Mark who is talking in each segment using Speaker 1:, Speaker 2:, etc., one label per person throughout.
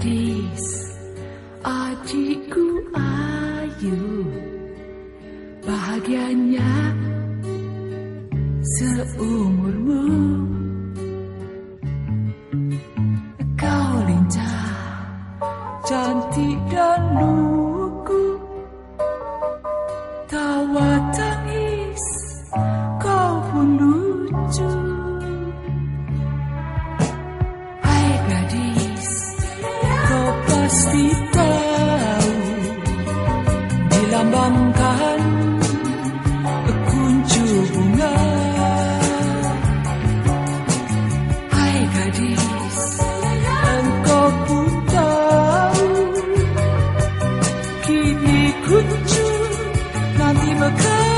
Speaker 1: gadis adikku ayu. Bahagianya seumurmu. Kau lincah cantik dan lucu. gadis. Engkau pun tahu Kini kuncu Nanti mekar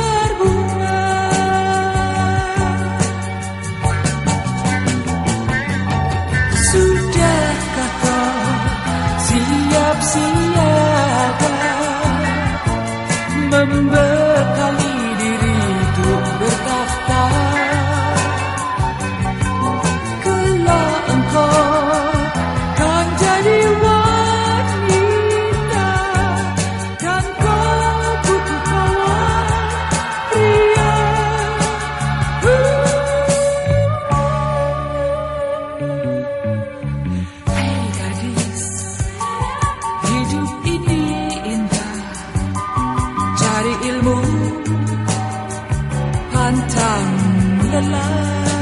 Speaker 1: Love.